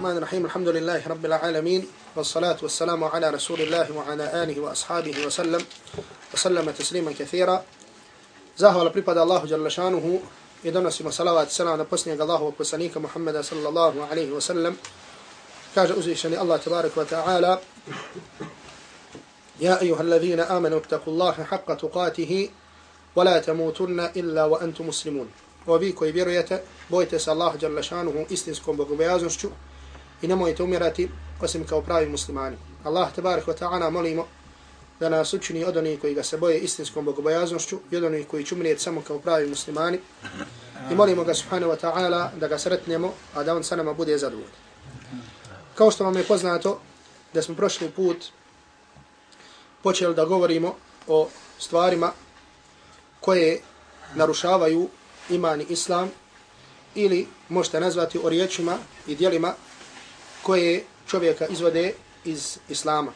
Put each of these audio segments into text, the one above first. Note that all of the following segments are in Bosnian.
الرحمن الرحيم. الحمد لله رب العالمين والصلاة والسلام على رسول الله وعلى آله وأصحابه وسلم. وسلم تسليما كثيرا. زاهو لبريباد الله جل شانه يدنس مسلوات السلام نبسني الله وقسنيك محمد صلى الله عليه وسلم. كاج أزيشني الله تبارك وتعالى. يا أيها الذين آمنوا اتقوا الله حق تقاته ولا تموتن إلا وأنتم مسلمون. وفيكو يبيريت بويتس الله جل شانه إستنسكم بغبيازنشو i nemojte umirati osim kao pravi muslimani. Allah tabarik wa ta'ala molimo da nas učini od onih koji ga se boje istinskom bogobojaznošću i od onih koji će umrijeti samo kao pravi muslimani. I molimo ga subhanahu wa ta'ala da ga sretnemo, a da on sa nama bude zadovoljno. Kao što vam je poznato da smo prošli put počeli da govorimo o stvarima koje narušavaju iman i islam ili možete nazvati o riječima i dijelima koje čovjeka izvode iz islama.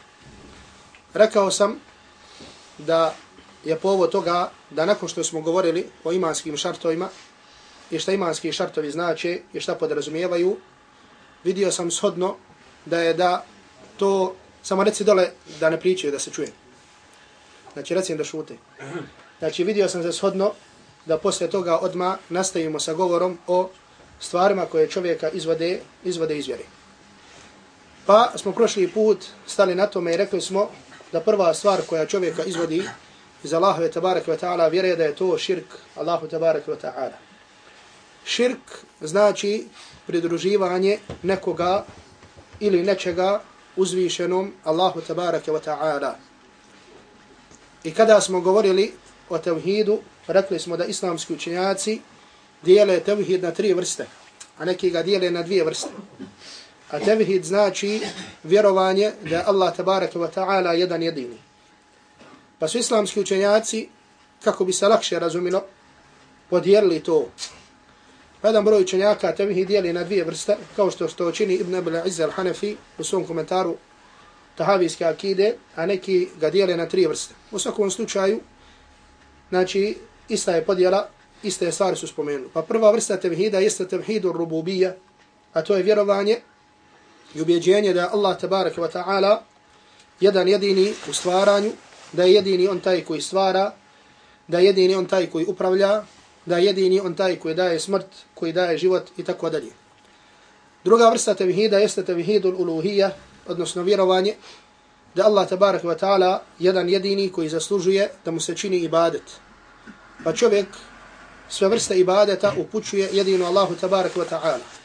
Rekao sam da je povod toga da nakon što smo govorili o imanskim šartovima i šta imanski šartovi znače i šta podrazumijevaju, vidio sam shodno da je da to, samo reci dole da ne pričaju, da se čuje. Znači recim da šute. Znači vidio sam se shodno da posle toga odma nastavimo sa govorom o stvarima koje čovjeka izvode, izvode iz vjeri. Pa smo prošli put stali na tome i rekli smo da prva stvar koja čovjeka izvodi iz Allahove tabaraka wa ta'ala vjere da je to širk Allahu tabaraka wa ta'ala. Širk znači pridruživanje nekoga ili nečega uzvišenom Allahu tabaraka wa ta'ala. I kada smo govorili o tevhidu, rekli smo da islamski učenjaci dijele tevhid na tri vrste, a neki ga dijele na dvije vrste. A tevhid znači vjerovanje da je Allah tabaraka wa ta'ala jedan jedini. Pa su islamski učenjaci, kako bi se lakše razumilo, podijelili to. Pa jedan broj učenjaka tevhid dijeli na dvije vrste, kao što što čini Ibn Abel Izzal Hanefi u svom komentaru tahavijske akide, a neki ga dijele na tri vrste. U svakom slučaju, znači, ista je podjela, iste stvari su spomenuli. Pa prva vrsta tevhida jeste tevhidu rububija, a to je vjerovanje i ubjeđenje da je Allah tabaraka wa ta'ala jedan jedini u stvaranju, da je jedini on taj koji stvara, da je jedini on taj koji upravlja, da je jedini on taj koji daje smrt, koji daje život i tako dalje. Druga vrsta tevhida jeste tevhidul uluhija, odnosno vjerovanje, da Allah tabaraka wa ta'ala jedan jedini koji zaslužuje da mu se čini ibadet. Pa čovjek sve vrste ibadeta upućuje jedino Allahu tabaraka wa ta'ala.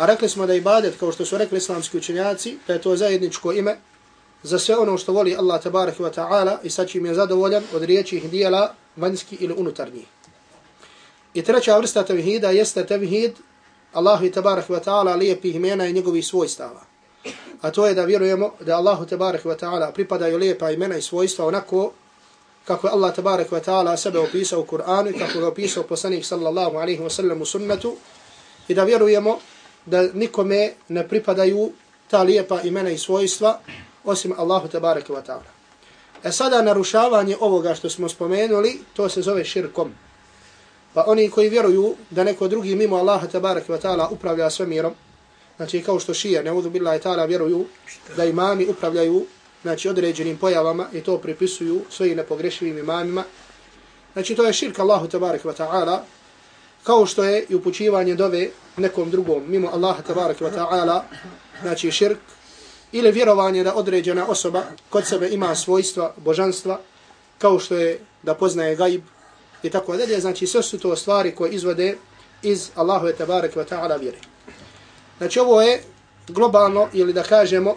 A rekli smo da ibadet, kao što su rekli islamski učenjaci, da je to zajedničko ime za sve ono što voli Allah tabaraka wa ta'ala i sa čim je zadovoljan od i dijela vanjski ili unutarnji. I treća vrsta tevhida jeste tevhid Allahu tabaraka wa ta'ala lijepih imena i njegovih svojstava. A to je da vjerujemo da Allahu tabaraka wa ta'ala pripadaju lijepa imena i svojstva onako kako je Allah tabaraka wa ta'ala sebe opisao u Kur'anu i kako ga opisao poslanik sallallahu alaihi wa sallam u sunnetu i da vjerujemo da nikome ne pripadaju ta lijepa imena i svojstva osim Allahu tabaraka wa ta'ala. E sada narušavanje ovoga što smo spomenuli, to se zove širkom. Pa oni koji vjeruju da neko drugi mimo Allaha tabaraka wa ta'ala upravlja svemirom, znači kao što šija, ne udu billahi ta'ala, vjeruju da imami upravljaju znači određenim pojavama i to pripisuju svojim nepogrešivim imamima. Znači to je širk Allahu tabaraka wa ta'ala, kao što je i upućivanje dove nekom drugom, mimo Allaha tabaraka wa ta'ala, znači širk, ili vjerovanje da određena osoba kod sebe ima svojstva božanstva, kao što je da poznaje gaib i tako dalje, znači sve su to stvari koje izvode iz Allahove tabaraka wa ta'ala vjere. Znači ovo je globalno, ili da kažemo,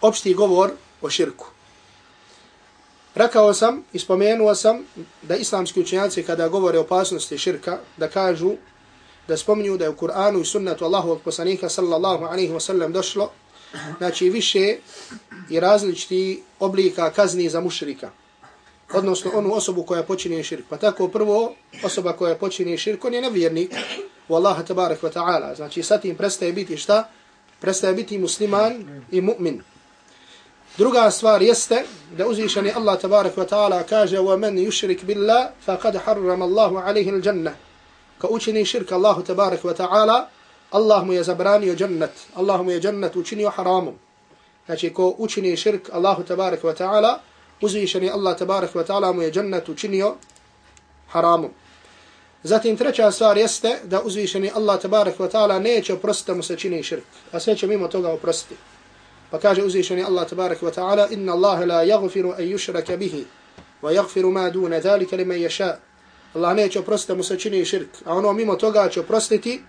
opšti govor o širku. Rekao sam i spomenuo sam da islamski učenjaci kada govore o opasnosti širka, da kažu, da spominju da je u Kur'anu i sunnetu Allahovog poslanika sallallahu alaihi wasallam došlo znači više i različiti oblika kazni za mušrika. Odnosno onu osobu koja počinje širk. Pa tako prvo osoba koja počinje širk, on je nevjernik u Allaha tabarak wa ta'ala. Znači sa tim prestaje biti šta? Prestaje biti musliman i mu'min. Druga stvar jeste da uzvišeni Allah tabarak wa ta'ala kaže وَمَنْ يُشْرِكْ بِاللَّهِ فَقَدْ حَرَّمَ اللَّهُ عَلَيْهِ الْجَنَّةِ Ka učini širk Allahu tabarak wa ta'ala Allah mu je zabranio džennet. Allah mu je džennet učinio haramom. Znači ko učini širk Allahu tabarak wa ta'ala uzvišeni Allah tabarak wa ta'ala mu je džennet učinio haramom. Zatim treća stvar jeste da uzvišeni Allah tabarak wa ta'ala neće oprostiti mu se čini širk. A sve će mimo toga oprostiti. Pa kaže uzvišeni Allah tabarak wa ta'ala inna Allah la yaghfiru an yushraka bihi wa yaghfiru ma duna dhalika liman yasha. Allah neće oprostiti mu se čini širk, a ono mimo toga će oprostiti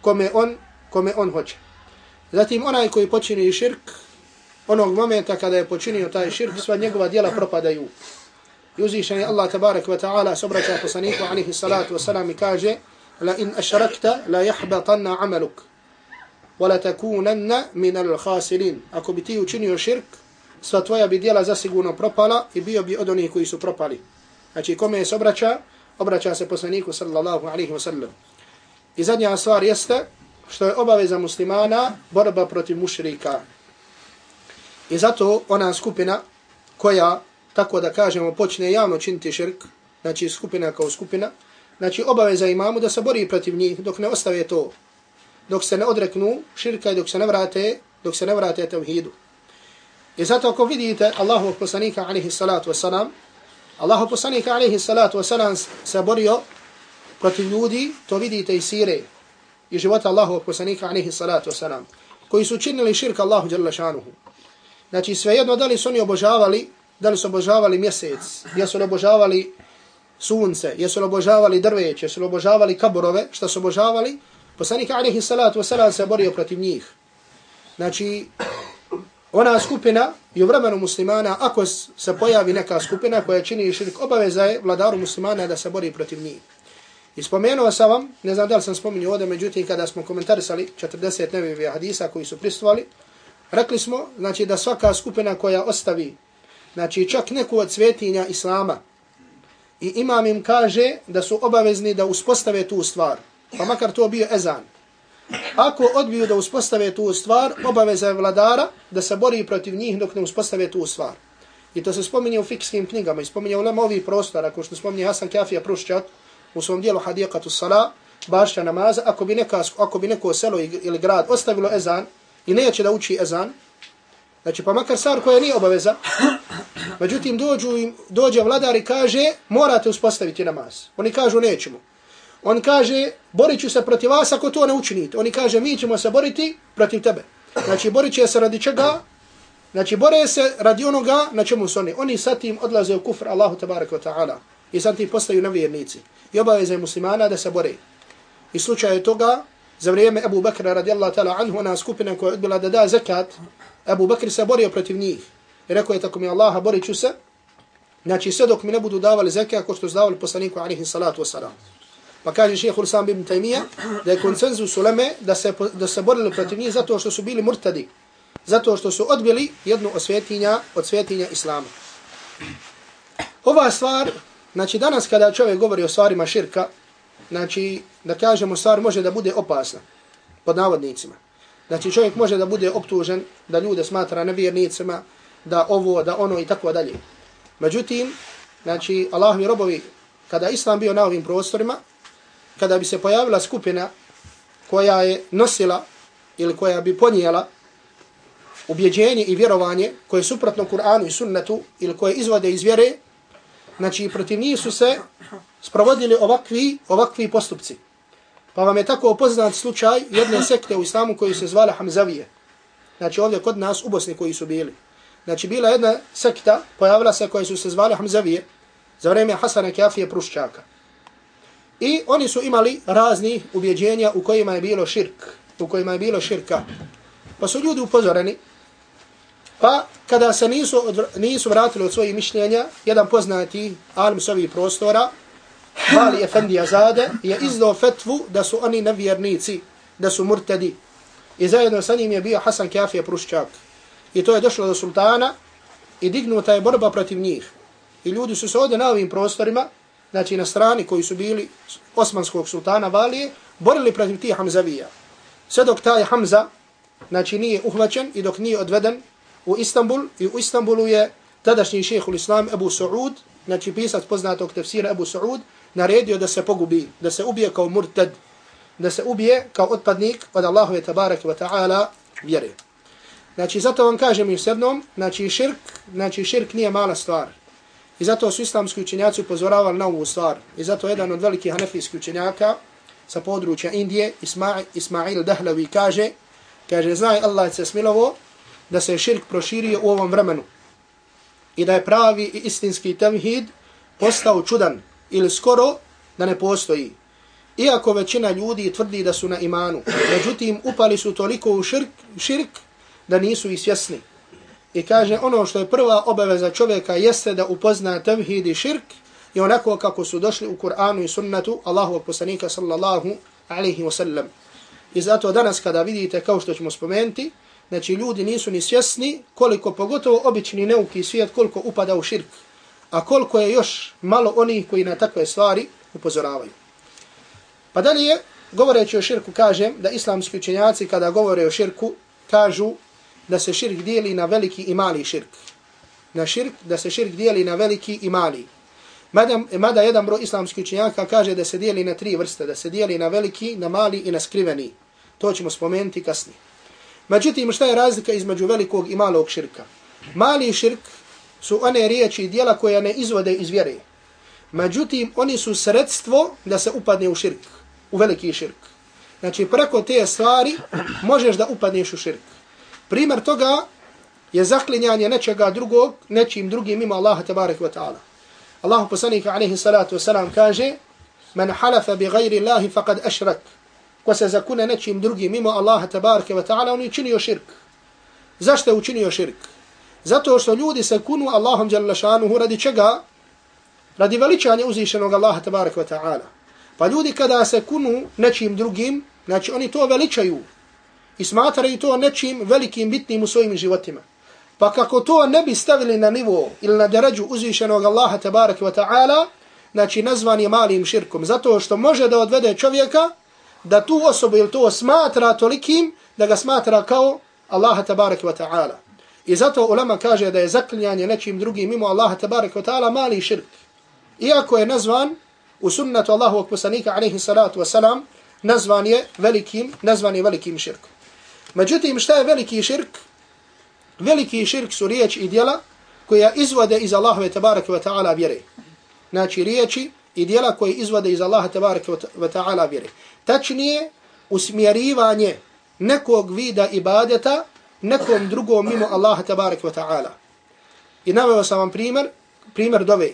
kome on kome on hoće. Zatim onaj koji počini širk onog momenta kada je počinio taj širk sva njegova djela propadaju. I uzvišeni Allah tabarak wa ta'ala sobraća poslaniku alihi salatu wa salam i kaže la in ašrakta la jahbatanna amaluk وَلَتَكُونَنَّ مِنَ min. Ako bi ti učinio širk, sva tvoja bi dijela zasigurno propala i bio bi od onih koji su propali. Znači, kome se obraća? Obraća se poslaniku sallallahu alaihi wa sallam. I zadnja stvar jeste što je obaveza muslimana borba protiv mušrika. I zato ona skupina koja, tako da kažemo, počne javno činiti širk, znači skupina kao skupina, znači obaveza imamu da se bori protiv njih dok ne ostave to dok se ne odreknu širka i dok se ne vrate, dok se ne vrate tevhidu. I zato ako vidite Allahu poslanika alaihi salatu wasalam, Allahu poslanika alaihi salatu wasalam se borio protiv ljudi, to vidite i sire i života Allahu poslanika alaihi salatu wasalam, koji su činili širka Allahu jalla šanuhu. Znači svejedno da li su oni obožavali, da li su obožavali mjesec, jesu li obožavali sunce, jesu li obožavali drveće, jesu li obožavali kaborove, šta su obožavali, Poslanik alaihi salatu wasalam se borio protiv njih. Znači, ona skupina i u vremenu muslimana, ako se pojavi neka skupina koja čini širk, obaveza je vladaru muslimana da se bori protiv njih. I spomenuo sam vam, ne znam da li sam spominio ovdje, međutim kada smo komentarisali 40 nevijevih hadisa koji su pristovali, rekli smo znači, da svaka skupina koja ostavi znači, čak neku od svetinja Islama i imam im kaže da su obavezni da uspostave tu stvar pa makar to bio ezan. Ako odbiju da uspostave tu stvar, obaveza je vladara da se bori protiv njih dok ne uspostave tu stvar. I to se spominje u fikskim knjigama i spominje u lema ovih prostora, ako što spominje Hasan Kafija Prušćat u svom dijelu Hadijekatu Sala, bašća namaza, ako bi, neka, ako bi neko selo ili grad ostavilo ezan i neće da uči ezan, znači pa makar stvar koja nije obaveza, međutim dođu, dođe vladar i kaže morate uspostaviti namaz. Oni kažu nećemo. On kaže, borit ću se protiv vas ako to ne učinite. Oni kaže, mi ćemo se boriti protiv tebe. Znači, borit će se radi čega? Znači, bore se radi onoga na čemu su oni. Oni sa tim odlaze u kufr Allahu tabarak wa ta'ala. I sa tim postaju nevjernici. I obaveze muslimana da se bore. I slučaj je toga, za vrijeme Abu Bakra radijallahu ta'ala anhu, ona skupina koja je odbila da da zekat, Abu Bakr se borio protiv njih. I rekao je tako mi Allaha, borit ću se. Znači, sve dok mi ne budu davali zekat, ako što su davali poslaniku alihi salatu wa. Pa kaže šeheh Hulisam ibn Taymiya da je konsenzus uleme da se, da se borili protiv njih zato što su bili murtadi. Zato što su odbili jednu od svetinja, od svetinja Islama. Ova stvar, znači danas kada čovjek govori o stvarima širka, znači da kažemo stvar može da bude opasna pod navodnicima. Znači čovjek može da bude optužen, da ljude smatra nevjernicima, da ovo, da ono i tako dalje. Međutim, znači Allahovi robovi, kada Islam bio na ovim prostorima, kada bi se pojavila skupina koja je nosila ili koja bi ponijela ubjeđenje i vjerovanje koje je suprotno Kur'anu i sunnetu ili koje izvode iz vjere, znači protiv njih su se sprovodili ovakvi, ovakvi postupci. Pa vam je tako opoznat slučaj jedne sekte u islamu koji se zvala Hamzavije. Znači ovdje kod nas u Bosni koji su bili. Znači bila jedna sekta, pojavila se koja su se zvala Hamzavije za vreme Hasana Kjafije Pruščaka. I oni su imali razni ubjeđenja u kojima je bilo širk, u kojima je bilo širka. Pa su ljudi upozoreni, pa kada se nisu, nisu vratili od svojih mišljenja, jedan poznati alim s ovih prostora, Mali Efendi Azade, je izdao fetvu da su oni nevjernici, da su murtedi. i zajedno sa njim je bio Hasan Kafija Pruščak. I to je došlo do sultana i dignuta je borba protiv njih. I ljudi su se ovdje na ovim prostorima, znači na strani koji su bili osmanskog sultana Valije, borili protiv tih Hamzavija. Sve dok taj Hamza, znači nije uhvaćen i dok nije odveden u Istanbul, i u Istanbulu je tadašnji šehhul islam Ebu Saud, znači pisac poznatog tefsira Ebu Saud, naredio da se pogubi, da se ubije kao murted, da se ubije kao otpadnik od Allahove tabarak wa ta'ala vjere. Znači, zato vam kažem još jednom, znači širk, znači širk nije mala stvar. I zato su islamski učenjaci upozoravali na ovu stvar. I zato jedan od velikih hanefijskih učenjaka sa područja Indije, Ismail, Ismail Dahlavi, kaže, kaže, znaj Allah se smilovo da se širk proširio u ovom vremenu. I da je pravi i istinski tevhid postao čudan ili skoro da ne postoji. Iako većina ljudi tvrdi da su na imanu, međutim upali su toliko u širk, širk da nisu i svjesni. I kaže ono što je prva obaveza čovjeka jeste da upozna tevhid i širk i onako kako su došli u Kur'anu i sunnetu Allahovog poslanika sallallahu alaihi wa sallam. I zato danas kada vidite kao što ćemo spomenuti, znači ljudi nisu ni svjesni koliko pogotovo obični neuki svijet koliko upada u širk. A koliko je još malo onih koji na takve stvari upozoravaju. Pa dalje, govoreći o širku, kažem da islamski učenjaci kada govore o širku, kažu da se širk dijeli na veliki i mali širk. Na širk, da se širk dijeli na veliki i mali. Mada, mada jedan broj islamskih učenjaka kaže da se dijeli na tri vrste, da se dijeli na veliki, na mali i na skriveni. To ćemo spomenuti kasnije. Međutim, šta je razlika između velikog i malog širka? Mali širk su one riječi i dijela koja ne izvode iz vjere. Međutim, oni su sredstvo da se upadne u širk, u veliki širk. Znači, preko te stvari možeš da upadneš u širk. Primjer toga je zaklinjanje nečega drugog, nečim drugim ima Allaha tabarak wa ta'ala. Allah poslanika alaihi salatu wa salam kaže Man halafa bi gajri Allahi faqad ašrak. Ko se zakune nečim drugim mimo Allaha tabarak wa ta'ala, on je učinio širk. Zašto je učinio širk? Zato što ljudi se kunu Allahom jalla šanuhu radi čega? Radi veličanja uzvišenog Allaha tabarak wa ta'ala. Pa ljudi kada se kunu nečim drugim, znači oni to veličaju, i smatraju to nečim velikim bitnim u svojim životima. Pa kako to ne bi stavili na nivo ili na deređu uzvišenog Allaha tabaraka wa ta'ala, znači nazvan je malim širkom, zato što može da odvede čovjeka da tu osobu ili to smatra tolikim da ga smatra kao Allaha tabaraka wa ta'ala. I zato ulama kaže da je zaklinjanje nečim drugim mimo Allaha tabaraka wa ta'ala mali širk. Iako je nazvan u sunnetu Allahu akposanika alaihi salatu wa salam, nazvan je velikim, nazvan je velikim širkom. Međutim, šta je veliki širk? Veliki širk su riječi i djela koja izvode iz Allahove tabaraka wa ta'ala vjere. Znači riječi i djela koje izvode iz Allaha tabaraka wa ta'ala vjere. Tačnije, usmjerivanje nekog vida ibadeta nekom drugom mimo Allaha tabaraka wa ta'ala. I naveo sam vam primjer, primjer dove.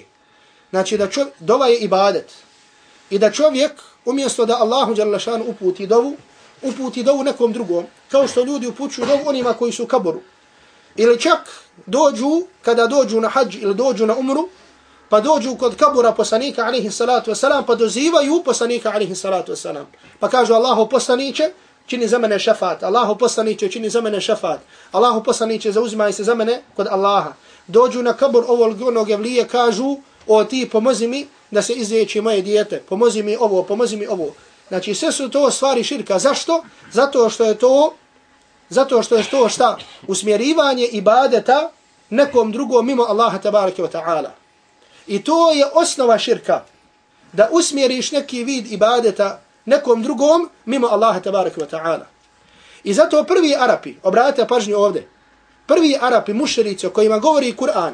Znači da čov, dova je ibadet. I da čovjek umjesto da Allahu uputi dovu, uputi dovu nekom drugom, kao što ljudi upućuju dovu onima koji su u kaboru. Ili čak dođu, kada dođu na hađ ili dođu na umru, pa dođu kod kabura poslanika alihi salatu wasalam, pa dozivaju poslanika alihi salatu wasalam. Pa kažu Allahu poslaniće, čini za mene šafat. Allahu poslaniće, čini za mene šafat. Allahu poslaniće, zauzimaj se za mene kod Allaha. Dođu na kabur ovog onog evlije, kažu, o ti pomozi mi da se izliječi moje dijete. Pomozi mi ovo, pomozi mi ovo. Znači sve su to stvari širka. Zašto? Zato što je to zato što je to šta? Usmjerivanje ibadeta nekom drugom mimo Allaha tabaraka wa ta'ala. I to je osnova širka. Da usmjeriš neki vid ibadeta nekom drugom mimo Allaha tabaraka wa ta'ala. I zato prvi Arapi, obratite pažnju ovdje, prvi Arapi, mušerici o kojima govori Kur'an,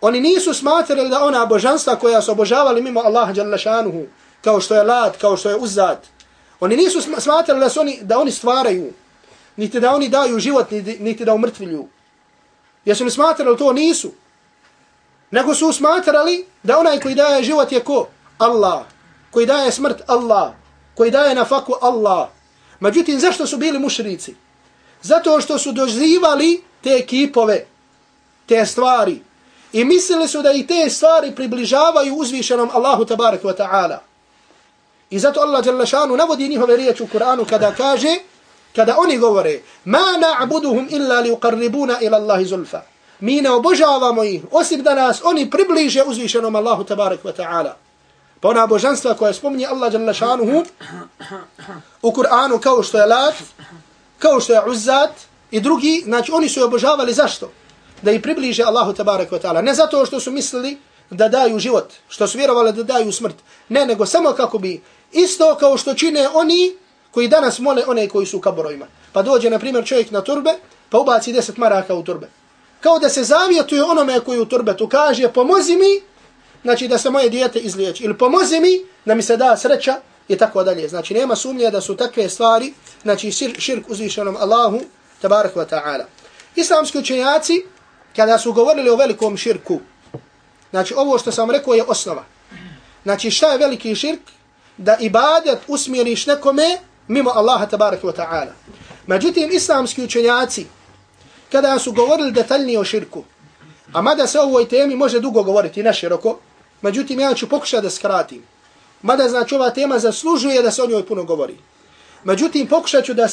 oni nisu smatrali da ona božanstva koja su obožavali mimo Allaha jalla šanuhu, kao što je lat, kao što je uzad. Oni nisu smatrali da, su oni, da oni stvaraju, niti da oni daju život, niti, da umrtvilju. Jesu li smatrali to? Nisu. Nego su smatrali da onaj koji daje život je ko? Allah. Koji daje smrt? Allah. Koji daje nafaku? Allah. Međutim, zašto su bili mušrici? Zato što su dozivali te kipove, te stvari. I mislili su da i te stvari približavaju uzvišenom Allahu tabarak wa ta'ala. I zato Allah Đalešanu navodi njihove riječi u Kur'anu kada kaže kada oni govore ma na'buduhum illa li uqarribuna ila Allahi zulfa. Mi ne obožavamo ih, osim da nas oni približe uzvišenom Allahu tabarak wa ta'ala. Pa ona božanstva koja spominje Allah jalla u Kur'anu kao što je Lat, kao što je Uzzat i drugi, znači oni su je obožavali zašto? Da ih približe Allahu tabarak wa ta'ala. Ne zato što su mislili da daju život, što su vjerovali da daju smrt. Ne, nego samo kako bi isto kao što čine oni koji danas mole one koji su u kaborojima. Pa dođe, na primjer, čovjek na turbe, pa ubaci deset maraka u turbe. Kao da se zavjetuje onome koji u turbetu kaže, pomozi mi, znači da se moje dijete izliječi, ili pomozi mi da mi se da sreća i tako dalje. Znači nema sumnje da su takve stvari, znači širk uzvišenom Allahu, tabarak wa ta'ala. Islamski učenjaci, kada su govorili o velikom širku, znači ovo što sam rekao je osnova. Znači šta je veliki širk? Da ibadet usmjeriš nekome mimo Allaha tabaraka wa ta'ala. Međutim, islamski učenjaci, kada su govorili detaljnije o širku, a mada se o ovoj temi može dugo govoriti, na široko, međutim, ja ću pokušati da skratim. Mada znači ova tema zaslužuje da se o njoj puno govori. Međutim, pokušat ću da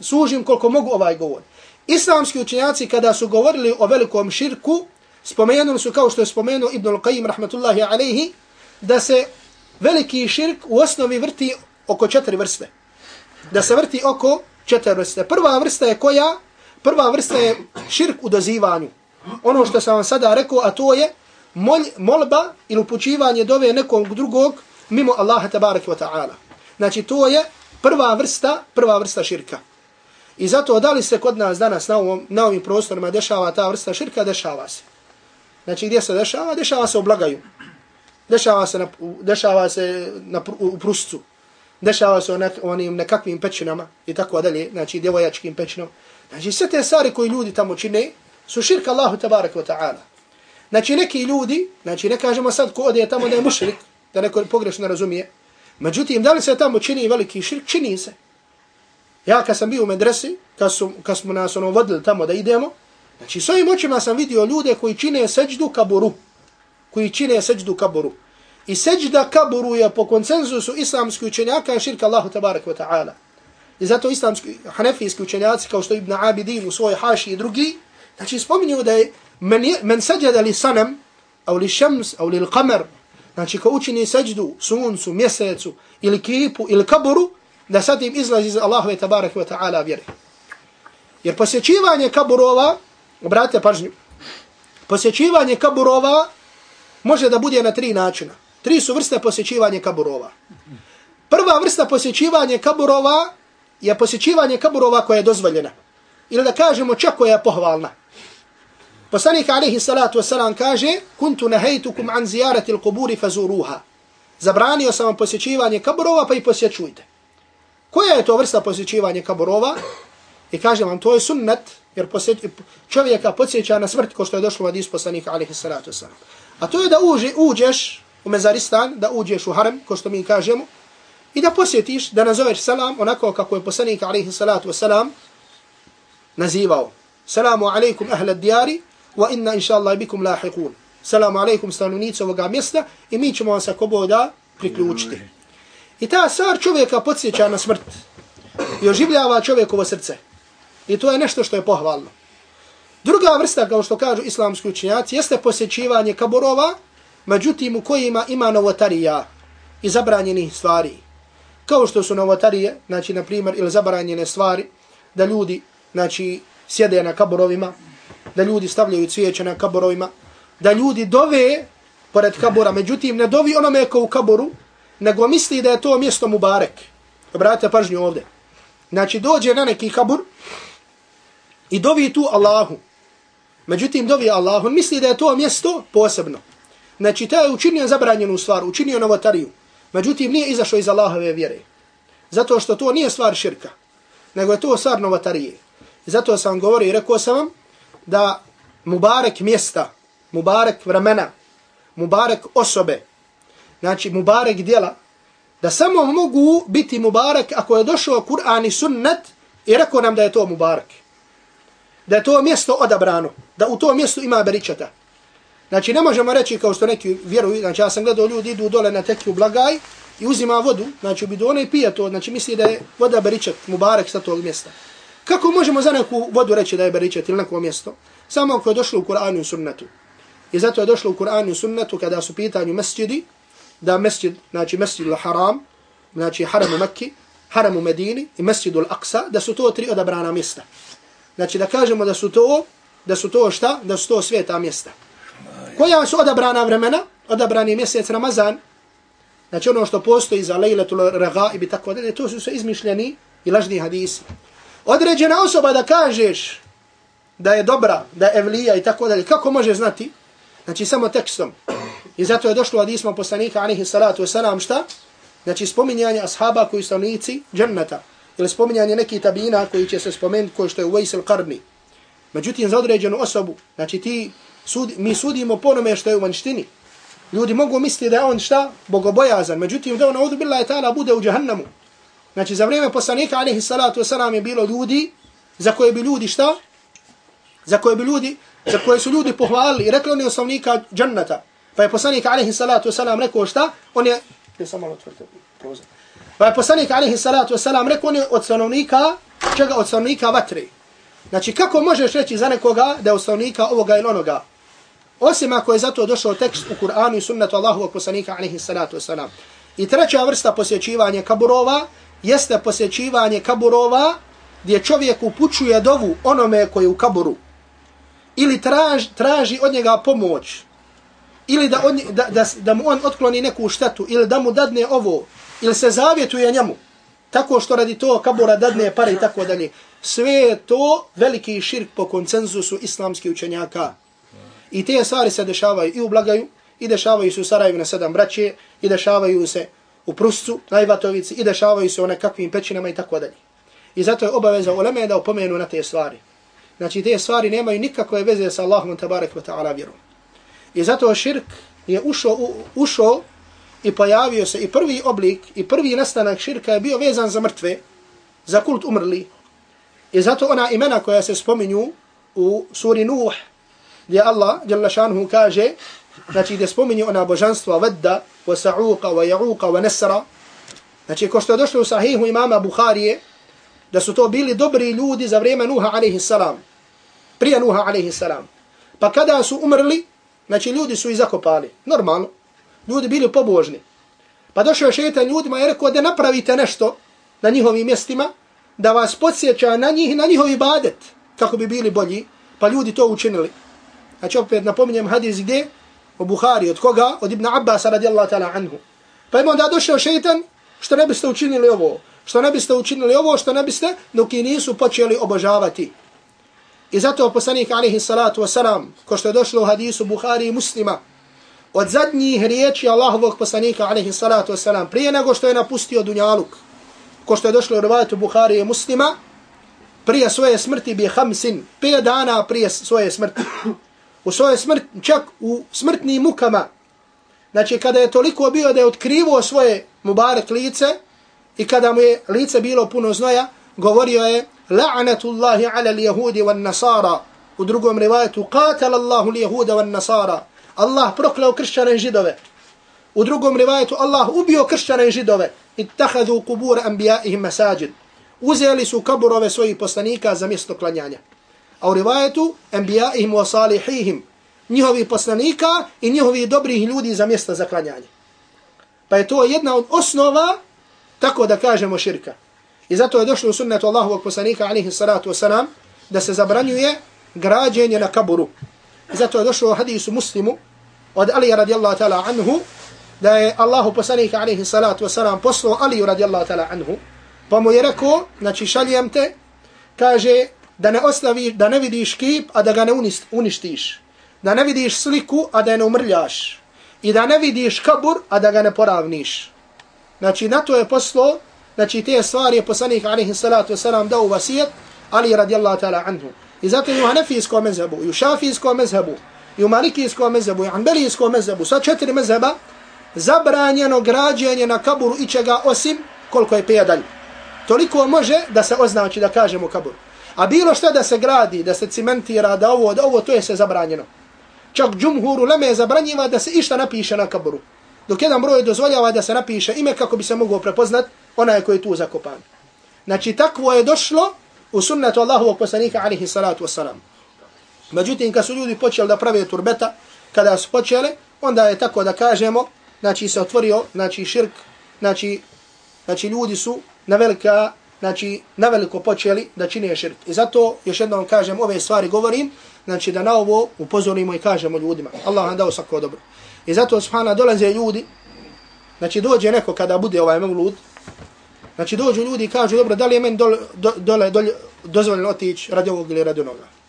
sužim koliko mogu ovaj govor. Islamski učenjaci kada su govorili o velikom širku, spomenuli su kao što je spomenuo Ibn al-Qaim rahmatullahi alaihi, da se veliki širk u osnovi vrti oko četiri vrste da se vrti oko četiri vrste. Prva vrsta je koja? Prva vrsta je širk u dozivanju. Ono što sam vam sada rekao, a to je mol, molba ili upućivanje dove nekog drugog mimo Allaha tabaraka wa ta'ala. Znači to je prva vrsta, prva vrsta širka. I zato da li se kod nas danas na, ovom, na ovim prostorima dešava ta vrsta širka, dešava se. Znači gdje se dešava? Dešava se u blagaju. Dešava se, na, dešava se na, u pruscu dešava se onak, onim nekakvim pećinama i tako dalje, znači djevojačkim pećinama. Znači sve te stvari koji ljudi tamo čine su širka Allahu tabarak wa ta'ala. Znači neki ljudi, znači ne kažemo sad ko ode tamo da je mušrik, da neko pogrešno razumije, međutim da li se tamo čini veliki širk, čini se. Ja kad sam bio u medresi, kad, su, kad smo nas ono vodili tamo da idemo, znači svojim očima sam vidio ljude koji čine seđdu kaburu, koji čine seđdu kaburu. I seđda kaburu je po konsenzusu islamskih učenjaka širka Allahu tabarak wa ta'ala. I zato islamski, hanefijski učenjaci, kao što Ibn Abidin u svojoj haši i drugi, znači spominju da je men, men seđada li sanam, au li šems, au li kamer, znači ko učini seđdu suncu, mjesecu, ili kipu, ili kaburu, da sad im izlazi iz Allahove tabarak wa ta'ala vjere. Jer posjećivanje kaburova, brate pažnju, posjećivanje kaburova može da bude na tri načina. Tri su vrste posjećivanja kaburova. Prva vrsta posjećivanja kaburova je posjećivanje kaburova koja je dozvoljena. Ili da kažemo čak koja je pohvalna. Poslanik alaihi salatu wasalam kaže Kuntu nahejtukum an zijarati kuburi fazuruha. Zabranio sam vam posjećivanje kaburova pa i posjećujte. Koja je to vrsta posjećivanja kaburova? I kaže vam, to je sunnet, jer posjeć, čovjeka podsjeća na smrt ko što je došlo od isposlanika alaihi salatu wasalam. A to je da uđe, uđeš u Mezaristan, da uđeš u harem, ko što mi kažemo, i da posjetiš, da nazoveš salam onako kako je poslanik alaihi salatu wasalam nazivao. Salamu alaikum ahla dijari, wa inna inša Allah bikum lahiqun. Salamu alaikum stanovnicu ovoga mjesta i mi ćemo vam sa koboda priključiti. I ta stvar čovjeka podsjeća na smrt i oživljava čovjekovo srce. I to je nešto što je pohvalno. Druga vrsta, kao što kažu islamski učinjaci, jeste posjećivanje kaburova, međutim u kojima ima novotarija i zabranjenih stvari. Kao što su novotarije, znači, na primjer, ili zabranjene stvari, da ljudi, znači, sjede na kaborovima, da ljudi stavljaju cvijeće na kaborovima, da ljudi dove pored kabora, međutim, ne dovi onome ko u kaboru, nego misli da je to mjesto Mubarek. Obratite pažnju ovdje. Znači, dođe na neki kabur i dovi tu Allahu. Međutim, dovi Allahu, misli da je to mjesto posebno. Znači, taj je učinio zabranjenu stvar, učinio novotariju. Međutim, nije izašao iz Allahove vjere. Zato što to nije stvar širka, nego je to stvar novotarije. Zato sam govorio i rekao sam vam da mubarek mjesta, mubarek vremena, mubarek osobe, znači mubarek dijela, da samo mogu biti mubarek ako je došao Kur'an i sunnet i rekao nam da je to mubarek. Da je to mjesto odabrano, da u to mjestu ima beričata. Znači ne možemo reći kao što neki vjeruju, znači ja sam gledao ljudi idu dole na tekiju blagaj i uzima vodu, znači u bidone i pije to, znači misli da je voda beričet, mubarek sa tog mjesta. Kako možemo za neku vodu reći da je beričet ili neko mjesto? Samo ako je došlo u Kur'anu i sunnetu. I zato je došlo u Kur'anu i sunnetu kada su pitanju mesjidi, da mesjid, znači mesjid haram, znači haram u Mekki, haram u Medini i mesjid aqsa da su to tri odabrana mjesta. Znači da kažemo da su to, da su to šta? Da su to sveta mjesta. Koja su odabrana vremena? Odabrani mjesec Ramazan. Znači ono što postoji za lejletul raga i bi tako dalje, to su sve izmišljeni i lažni hadisi. Određena osoba da kažeš da je dobra, da je evlija i tako dalje, kako može znati? Znači samo tekstom. I zato je došlo hadisma poslanika alihi salatu wasalam šta? Znači spominjanje ashaba koji su stanovnici dženneta. Ili spominjanje neki tabina koji će se spomenuti koji što je Uvejs al-Qarni. Međutim, za određenu osobu, znači ti, sudi, mi sudimo ponome što je u vanštini. Ljudi mogu misliti da je on šta? Bogobojazan. Međutim, da on ovdje bila je ta'ala bude u džahannamu. Znači, za vrijeme poslanika, alihi salatu wasalam, je bilo ljudi, za koje bi ljudi šta? Za koje bi ljudi, za koje su ljudi pohvalili i rekli oni osnovnika džannata. Pa je poslanik, alihi salatu wasalam, rekao šta? On je, je samo malo otvrte prozor. Pa je poslanik, alihi salatu wasalam, rekao on je od stanovnika, čega od stanovnika vatre. Znači, kako možeš reći za nekoga da je od stanovnika ovoga ili onoga? Osim ako je zato došao tekst u Kur'anu i sunnetu Allahovog poslanika, alihi salatu wasalam. I treća vrsta posjećivanja kaburova, jeste posjećivanje kaburova gdje čovjek upućuje dovu onome koji je u kaburu. Ili traž, traži od njega pomoć. Ili da, on, da, da, da mu on otkloni neku štetu. Ili da mu dadne ovo. Ili se zavjetuje njemu. Tako što radi to kabura dadne pare i tako dalje. Sve je to veliki širk po koncenzusu islamskih učenjaka. I te stvari se dešavaju i u Blagaju, i dešavaju se u Sarajevu na sedam braće, i dešavaju se u Pruscu, na Ivatovici i dešavaju se u nekakvim pećinama i tako dalje. I zato je obaveza uleme da upomenu na te stvari. Znači te stvari nemaju nikakve veze sa Allahom tabarek wa ta'ala vjerom. I zato širk je ušao, u, ušao i pojavio se i prvi oblik i prvi nastanak širka je bio vezan za mrtve, za kult umrli. I zato ona imena koja se spominju u suri Nuh, gdje Allah, jalla šanhu, kaže, znači gdje spominju ona božanstva vedda, wa sa'uqa, wa ja'uqa, wa nesra. Znači, ko što je došlo u sahihu imama Bukharije, da su to bili dobri ljudi za vrijeme Nuha alaihi. Prije Nuha alaihi. Pa kada su umrli, znači ljudi su ih zakopali. Normalno. Ljudi bili pobožni. Pa došao je šetan ljudima i rekao da napravite nešto na njihovim mjestima, da vas podsjeća na njih na njihovi badet, kako bi bili bolji. Pa ljudi to učinili. Znači opet napominjem hadis gdje u Buhari, od koga? Od Ibn Abbas radijallahu ta'ala anhu. Pa ima onda došao šeitan, što ne biste učinili ovo? Što ne biste učinili ovo? Što ne biste? Dok i nisu počeli obožavati. I zato poslanik alaihi salatu wasalam, ko što je došlo u hadisu Buhari i muslima, od zadnjih riječi Allahovog poslanika alaihi salatu wasalam, prije nego što je napustio Dunjaluk, ko što je došlo u rivajatu Buhari i muslima, prije svoje smrti bi hamsin, pet dana prije svoje smrti, u svoje smrt, čak u smrtnim mukama. Znači, kada je toliko bio da je otkrivo svoje mubarek lice i kada mu je lice bilo puno znoja, govorio je la'anatullahi ala l-jahudi nasara. U drugom rivajetu qatala Allahu l-jahuda nasara. Allah prokleo kršćane i židove. U drugom rivajetu Allah ubio kršćane i židove. Ittahadu kubur anbijaihim masajid. Uzeli su kaburove svojih poslanika za mjesto klanjanja a u rivajetu anbijaihim wa salihihim, njihovi poslanika i njihovi dobrih ljudi za mjesta za klanjanje. Pa je to jedna od osnova, tako da kažemo širka. I zato je došlo u sunnetu Allahovog poslanika, alihi salatu wasalam, da se zabranjuje građenje na kaburu. I zato je došlo u hadisu muslimu od Alija radijallahu ta'ala anhu, da je Allahu poslanika, alaihi salatu wasalam, poslao Aliju radijallahu ta'ala anhu, pa mu je rekao, znači šaljem te, kaže, da ne ostavi, da ne vidiš kip, a da ga ne uništiš. Da ne vidiš sliku, a da je ne umrljaš. I da ne vidiš kabur, a da ga ne poravniš. Znači, na to je poslo, znači, te stvari je poslanik, alaihi salatu wasalam, dao vasijet, ali radijallahu ta'ala anhu. I zato je u hanefijskom mezhebu, i u šafijskom mezhebu, i u malikijskom mezebu, i u anbelijskom mezebu, sva četiri mezeba, zabranjeno građenje na kaburu i čega osim koliko je pedalj. Toliko može da se označi da kažemo kaburu. A bilo što da se gradi, da se cimentira, da ovo, da ovo, to je se zabranjeno. Čak džumhuru leme je zabranjiva da se išta napiše na kaburu. dok jedan broj dozvoljava da se napiše ime kako bi se mogao prepoznat onaj koji je tu zakopan. Znači, takvo je došlo u sunnetu Allahovog poslanika, alihi salatu wasalam. Međutim, kad su ljudi počeli da prave turbeta, kada su počeli, onda je tako da kažemo, znači se otvorio, znači širk, znači, znači ljudi su na velika, znači na veliko počeli da čine širk. I zato još jednom kažem ove stvari govorim, znači da na ovo upozorimo i kažemo ljudima. Allah nam dao svako dobro. I zato subhana dolaze ljudi, znači dođe neko kada bude ovaj mevlud, znači dođu ljudi i kažu, dobro, da li je meni dole, dole, dole dozvoljeno otići radi ovog ili radi onoga.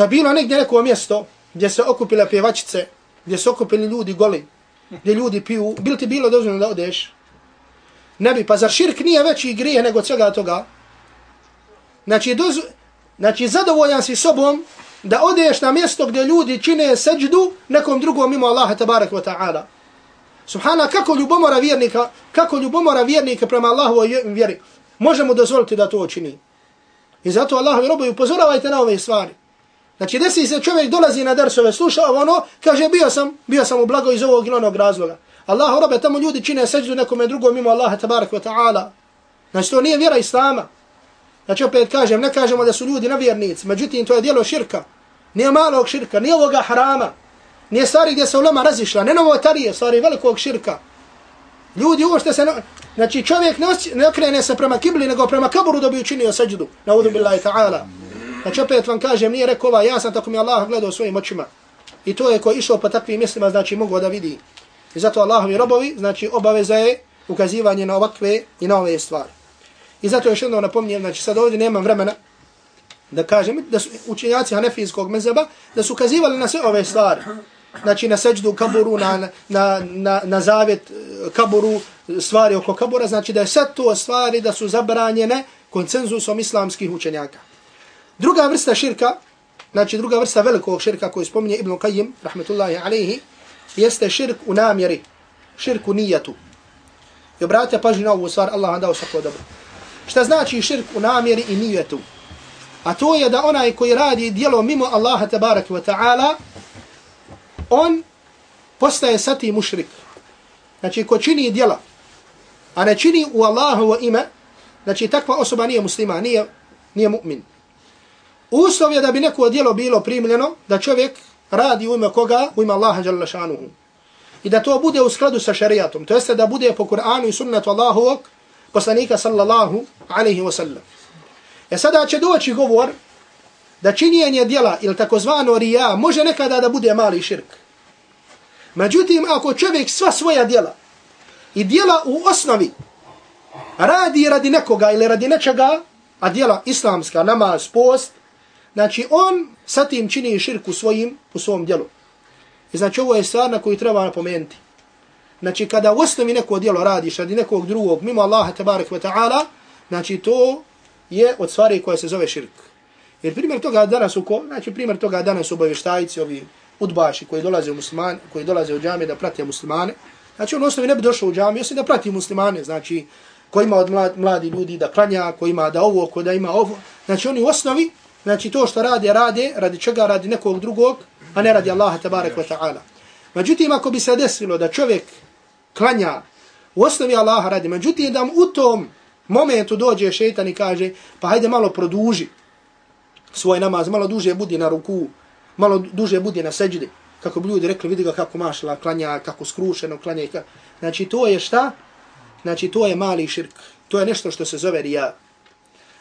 Pa bilo negdje neko mjesto gdje se okupile pjevačice, gdje se okupili ljudi goli, gdje ljudi piju, bil ti bilo dozvoljeno da odeš? Ne bi, pa zar širk nije veći grije nego svega toga? Znači, doz, znači zadovoljan si sobom da odeš na mjesto gdje ljudi čine seđdu nekom drugom mimo Allaha tabarak wa ta'ala. Subhana, kako ljubomora vjernika, kako ljubomora vjernika prema Allahu vjeri, možemo dozvoliti da to čini. I zato Allahovi robovi upozoravajte na ove stvari. Znači, desi se čovjek dolazi na dersove, sluša ono, kaže, bio sam, bio sam u blago iz ovog ili onog razloga. Allahu robe, tamo ljudi čine seđu nekome drugom mimo Allaha tabarak wa ta'ala. Znači, to nije vjera Islama. Znači, opet kažem, ne kažemo da su ljudi nevjernici, međutim, to je dijelo širka. Nije malog širka, nije ovoga harama. Nije stvari gdje se ulema razišla, ne novotarije, stvari velikog širka. Ljudi uošte se, znači čovjek ne, ne okrene se prema kibli, nego prema kaburu da bi učinio seđdu. Na udu billahi ta'ala. Znači opet vam kažem, nije rekao ovaj, ja sam tako mi Allah gledao svojim očima. I to je ko išao po takvim mislima, znači mogu da vidi. I zato Allahovi robovi, znači obaveza je ukazivanje na ovakve i na ove stvari. I zato još jedno napomnijem, znači sad ovdje nemam vremena da kažem da su učenjaci Hanefijskog mezeba da su ukazivali na sve ove stvari. Znači na seđdu kaburu, na, na, na, na zavjet eh, kaburu, stvari oko kabura, znači da je sve to stvari da su zabranjene koncenzusom islamskih učenjaka. Druga vrsta širka, znači druga vrsta velikog širka koju spominje Ibn Qayyim, rahmetullahi alaihi, jeste širk u namjeri, širk u nijetu. I obratite pažnju na ovu stvar, Allah vam dao svako dobro. Šta znači širk u namjeri i nijetu? A to je da onaj koji radi dijelo mimo Allaha tabaraka wa ta'ala, on postaje sati mušrik. Znači, ko čini dijela, a ne čini u Allahovo ime, znači takva osoba nije muslima, nije, nije mu'min. Uslov je da bi neko djelo bilo primljeno, da čovjek radi u ime koga? U ime Allaha jalla šanuhu. I da to bude u skladu sa šarijatom. To jeste da bude po Kur'anu i sunnetu Allahovog poslanika sallallahu alaihi wa sallam. E sada će doći govor da činjenje djela ili takozvano rija može nekada da bude mali širk. Međutim, ako čovjek sva svoja djela i djela u osnovi radi radi nekoga ili radi nečega, a djela islamska, namaz, post, znači on sa tim čini širk u, svojim, u svom djelu. I znači ovo je stvar na koju treba napomenuti. Znači kada u osnovi neko djelo radiš radi nekog drugog, mimo Allaha tabarak wa ta'ala, znači to je od stvari koja se zove širk. Jer primjer toga danas u ko, znači primjer toga danas u obavještajci, ovi udbaši koji dolaze u musliman, koji dolaze u džamije da prate muslimane, znači on osnovi ne bi došao u džamiju, osim da prati muslimane, znači koji ima od mladi, mladi ljudi da klanja, koji ima da ovo, koji da ima ovo, znači oni u osnovi, znači to što rade, rade, radi čega, radi nekog drugog, a ne radi Allaha tabarek wa ta'ala. Međutim, ako bi se desilo da čovjek klanja u osnovi Allaha radi, međutim da u tom momentu dođe šeitan i kaže, pa hajde malo produži svoj namaz, malo duže budi na ruku, malo duže budi na seđdi, kako bi ljudi rekli, vidi ga kako mašla klanja, kako skrušeno klanja. Znači to je šta? Znači to je mali širk. To je nešto što se zove rija.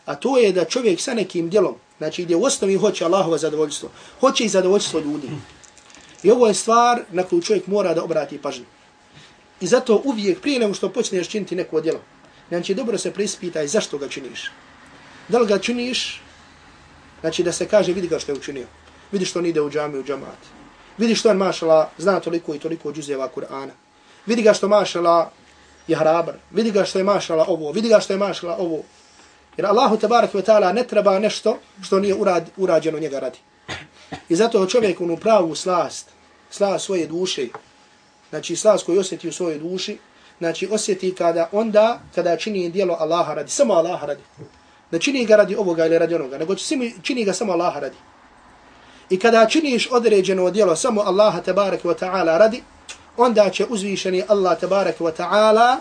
A to je da čovjek sa nekim djelom, znači gdje u osnovi hoće Allahovo zadovoljstvo, hoće i zadovoljstvo ljudi. I ovo je stvar na koju čovjek mora da obrati pažnju. I zato uvijek prije nego što počneš činiti neko djelo, Znači, dobro se preispitaj zašto ga činiš. Da li ga činiš, znači da se kaže, vidi ga što je učinio. Vidi što on ide u džami, u džamat. Vidi što on mašala, zna toliko i toliko džuzeva Kur'ana. Vidi ga što mašala je hrabar. Vidi ga što je mašala ovo. Vidi ga što je mašala ovo. Jer Allahu tabarak wa ta'ala ne treba nešto što nije urad, urađeno njega radi. I zato čovjek onu pravu slast, slast svoje duše, znači slast koju osjeti u svojoj duši, znači osjeti kada onda kada čini dijelo Allaha radi, samo Allaha radi. Ne čini ga radi ovoga ili radi onoga, nego čini ga samo Allaha radi. I kada činiš određeno dijelo samo Allaha tabarak wa ta'ala radi, onda će uzvišeni Allah tabarak wa ta'ala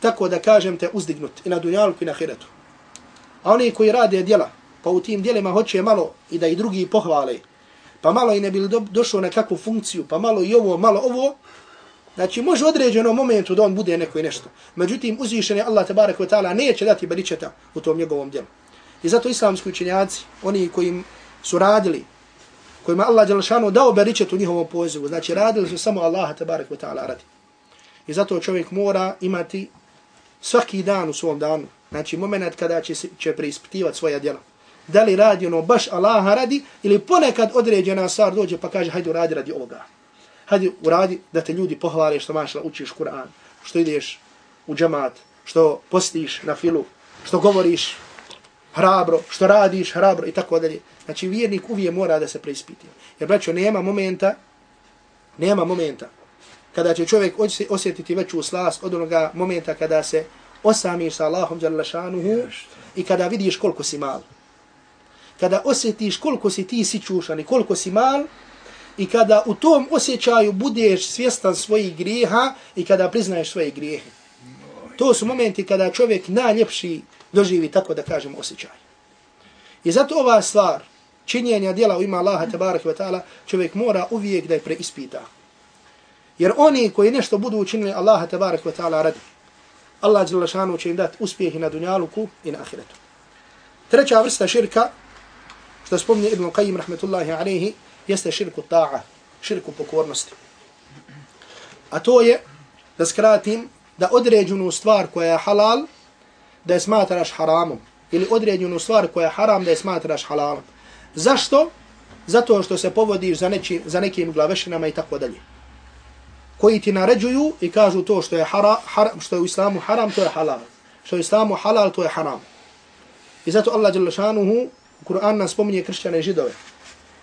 tako da kažem te uzdignut i na dunjalku i na hiretu. A oni koji rade djela, pa u tim djelima hoće malo i da i drugi pohvale, pa malo i ne bili do, došao na kakvu funkciju, pa malo i ovo, malo ovo, znači može određeno momentu da on bude neko i nešto. Međutim, uzvišeni Allah tabarak wa ta'ala neće dati beričeta u tom njegovom djelu. I zato islamski učenjaci, oni koji su radili, kojima Allah Đelšanu dao beričet u njihovom pozivu, znači radili su samo Allaha tabarak wa ta'ala radi. I zato čovjek mora imati svaki dan u svom danu, znači moment kada će, će preispitivati svoja djela. Da li radi ono baš Allaha radi ili ponekad određena stvar dođe pa kaže hajde uradi radi ovoga. Hajde uradi da te ljudi pohvale što mašla učiš Kur'an, što ideš u džemat, što postiš na filu, što govoriš hrabro, što radiš hrabro i tako dalje. Znači vjernik uvijek mora da se preispiti. Jer braćo, nema momenta, nema momenta kada će čovjek osjetiti veću slast od onoga momenta kada se osamiš sa Allahom šanuhu i kada vidiš koliko si mal. Kada osjetiš koliko si ti sičušan i koliko si mal i kada u tom osjećaju budeš svjestan svojih grijeha i kada priznaješ svoje grijehe. To su momenti kada čovjek najljepši doživi tako da kažem osjećaj. I zato ova stvar, činjenja djela u ima Allaha tabarak wa ta'ala, čovjek mora uvijek da je preispita. Jer oni koji nešto budu učinili Allaha tabarak wa ta'ala radi, Allah Đelešanu šanu će im dati uspjehi na dunjaluku i na ahiretu. Treća vrsta širka, što spomni Ibn Qayyim rahmetullahi alaihi, jeste širku ta'a, širku pokornosti. A to je, da skratim, da određenu stvar koja je halal, da je smatraš haramom. Ili određenu stvar koja je haram, da je smatraš halalom. Zašto? Zato što se povodiš za, neči, za nekim glavešinama i tako dalje. Koji ti naređuju i kažu to što je, hara, haram, što je u islamu haram, to je halal. Što je u islamu halal, to je haram. I zato Allah jalla šanuhu u Kur'an nam spominje kršćane i židove.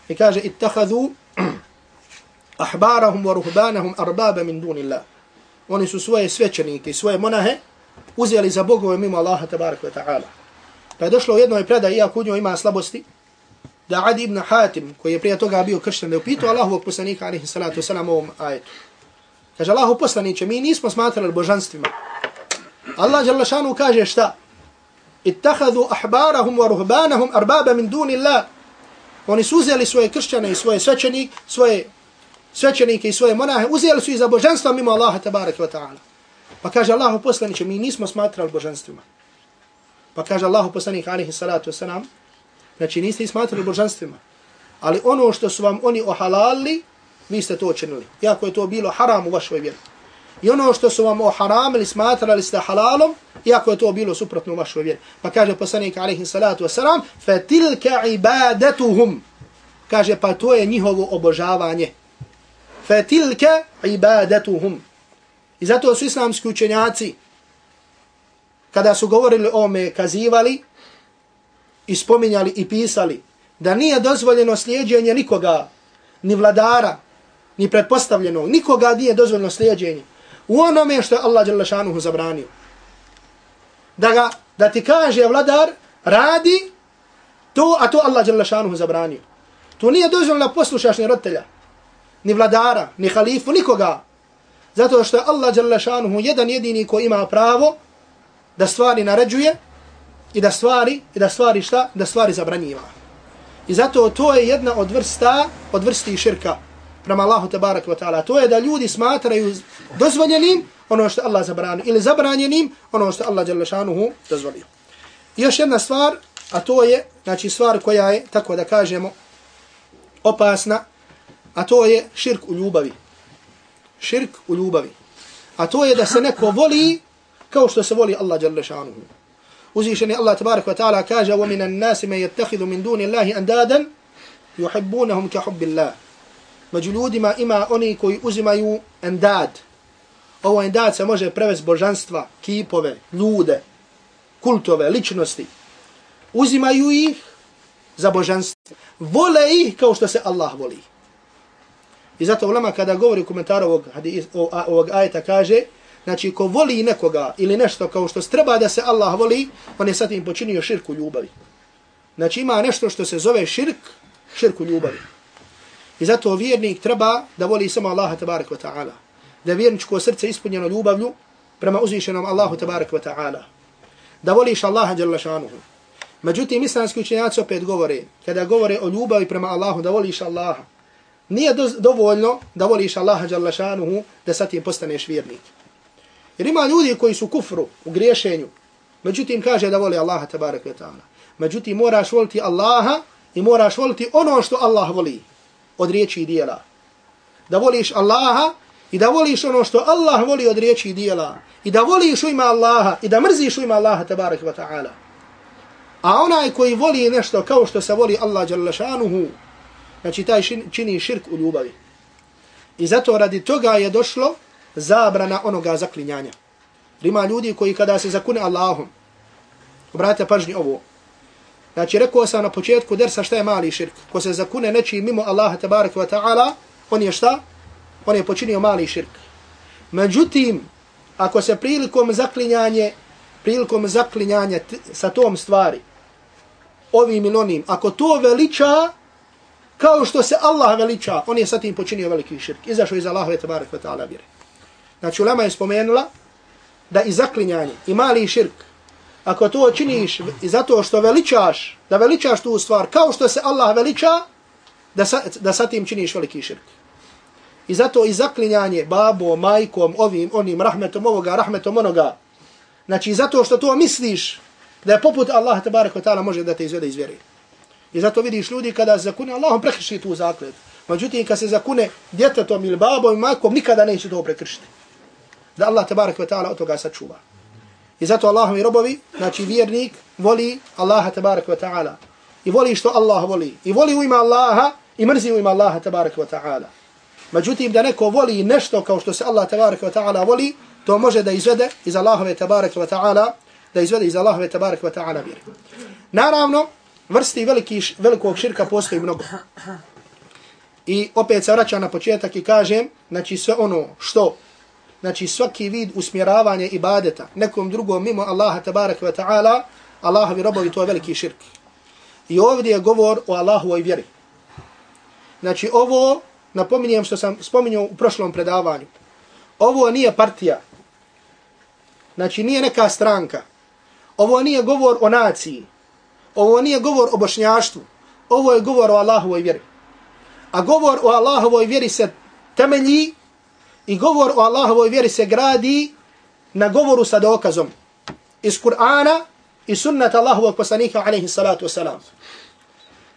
I kaže, ittahadu ahbarahum wa ruhbanahum arbaba min dunillah. Oni su svoje svećenike i svoje monahe uzeli za bogove mimo Allaha tabaraka wa ta'ala. Pa je došlo u jednoj predaj, iako u njoj ima slabosti, da Adi ibn Hatim, koji je prije toga bio kršćan, da je upitao Allahu poslanika, alaihi salatu wasalam, ovom ajetu. Kaže Allahu poslaniće, mi nismo smatrali božanstvima. Allah jalla šanu kaže šta? Ittahadu ahbarahum wa ruhbanahum arbaba min duni Allah. Oni su uzeli svoje kršćane i svoje svećenike, svoje svećenike i svoje monahe, uzeli su ih za božanstva mimo Allaha tabaraka wa ta'ala. Pa kaže Allahu poslaniće, mi nismo smatrali božanstvima. Pa kaže Allahu poslanik alaihi salatu wasalam, znači niste ih smatrali božanstvima. Ali ono što su vam oni ohalali, vi ste to učinili. Iako je to bilo haram u vašoj vjeri. I ono što su vam oharamili, smatrali ste halalom, iako je to bilo suprotno u vašoj vjeri. Pa kaže poslanik alaihi salatu wasalam, فَتِلْكَ عِبَادَتُهُمْ ibadatuhum. Kaže, pa to je njihovo obožavanje. فَتِلْكَ عِبَادَتُهُمْ ibadatuhum. I zato su islamski učenjaci, kada su govorili o me, kazivali i spominjali i pisali da nije dozvoljeno slijedjenje nikoga, ni vladara, ni pretpostavljeno, nikoga nije dozvoljno slijedjenje u onome što je Allah Đalešanuhu zabranio. Da, ga, da ti kaže vladar, radi to, a to Allah Đalešanuhu zabranio. To nije dozvoljeno da poslušaš ni roditelja, ni vladara, ni halifu, nikoga, Zato što je Allah dželle jedan jedini ko ima pravo da stvari naređuje i da stvari i da stvari šta? Da stvari zabranjiva. I zato to je jedna od vrsta, od vrsti širka prema Allahu tebarak ve taala. To je da ljudi smatraju dozvoljenim ono što Allah zabranio ili zabranjenim ono što Allah dželle šanuhu dozvolio. I još jedna stvar, a to je znači stvar koja je tako da kažemo opasna, a to je širk u ljubavi širk u ljubavi. A to je da se neko voli kao što se voli Allah jalla šanuhu. Uzvišeni Allah tabarak wa ta'ala kaže وَمِنَ النَّاسِ مَنْ يَتَّخِذُ مِنْ دُونِ اللَّهِ أَنْدَادًا يُحِبُّونَهُمْ كَحُبِّ اللَّهِ Među ljudima ima oni koji uzimaju endad. Ovo endad se može prevesti božanstva, kipove, ljude, kultove, ličnosti. Uzimaju ih za božanstvo. Vole ih kao što se Allah voli. I zato ulema kada govori komentar ovog, ovog ajeta kaže, znači ko voli nekoga ili nešto kao što treba da se Allah voli, on je sad im počinio širku ljubavi. Znači ima nešto što se zove širk, širku ljubavi. I zato vjernik treba da voli samo Allaha tabarak wa ta'ala. da vjerničko srce ispunjeno ljubavlju prema uzvišenom Allahu tabarak wa ta'ala. Da voliš Allaha jalla šanuhu. Međutim, islamski učenjaci opet govore, kada govore o ljubavi prema Allahu, da voliš Allaha, nije do, dovoljno da voliš Allaha jalla šanuhu, da sa tim postaneš vjernik. Jer ima ljudi koji su kufru, u griješenju, međutim kaže da voli Allaha tabarak wa ta'ala. Međutim, moraš voliti Allaha i moraš voliti ono što Allah voli od riječi i dijela. Da voliš Allaha i da voliš ono što Allah voli od riječi i dijela. I da voliš u ima Allaha i da mrziš u ima Allaha tabarak wa ta'ala. A onaj koji voli nešto kao što se voli Allah jalla znači taj čini širk u ljubavi. I zato radi toga je došlo zabrana onoga zaklinjanja. Ima ljudi koji kada se zakune Allahom, obratite pažnji ovo, Znači, rekao sam na početku dersa šta je mali širk. Ko se zakune neči mimo Allaha tabaraka wa ta'ala, on je šta? On je počinio mali širk. Međutim, ako se prilikom zaklinjanje, prilikom zaklinjanja sa tom stvari, ovim ili onim, ako to veliča, kao što se Allah veliča, on je sa tim počinio veliki širk. Izašao iz Allahove tabaraka wa ta'ala vire. Znači, ulema je spomenula da i zaklinjanje, i mali širk, ako to činiš i zato što veličaš, da veličaš tu stvar kao što se Allah veliča, da sa, da sa tim činiš veliki širk. I zato i zaklinjanje babom, majkom, ovim, onim, rahmetom ovoga, rahmetom onoga. Znači, zato što to misliš da je poput Allah, tabarak wa ta'ala, može da te izvede iz vjeri. I zato vidiš ljudi kada se zakune, Allahom prekrši tu zaklet. Međutim, kad se zakune djetetom ili babom i majkom, nikada neće to prekršiti. Da Allah, tabarak wa ta'ala, od toga sačuva. I zato Allahovi robovi, znači vjernik, voli Allaha tabarak wa ta'ala. I voli što Allah voli. I voli u ima Allaha i mrzi u ima Allaha tabarak wa ta'ala. Međutim, da neko voli nešto kao što se Allah tabarak wa ta'ala voli, to može da izvede iz Allahove tabarak wa ta'ala, da izvede iz Allahove tabarak wa ta'ala vjeri. Naravno, vrsti veliki, velikog širka postoji mnogo. I opet se vraćam na početak i kažem, znači sve ono što znači svaki vid usmjeravanja ibadeta nekom drugom mimo Allaha tabaraka wa ta'ala, Allahovi robovi to je veliki širk. I ovdje je govor o Allahovoj vjeri. Znači ovo, napominjem što sam spominjao u prošlom predavanju, ovo nije partija, znači nije neka stranka, ovo nije govor o naciji, ovo nije govor o bošnjaštvu, ovo je govor o Allahovoj vjeri. A govor o Allahovoj vjeri se temelji I govor o Allahovoj vjeri se gradi na govoru sa dokazom iz Kur'ana i sunnata Allahovog poslanika alaihi salatu wasalam.